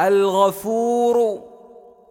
الغفور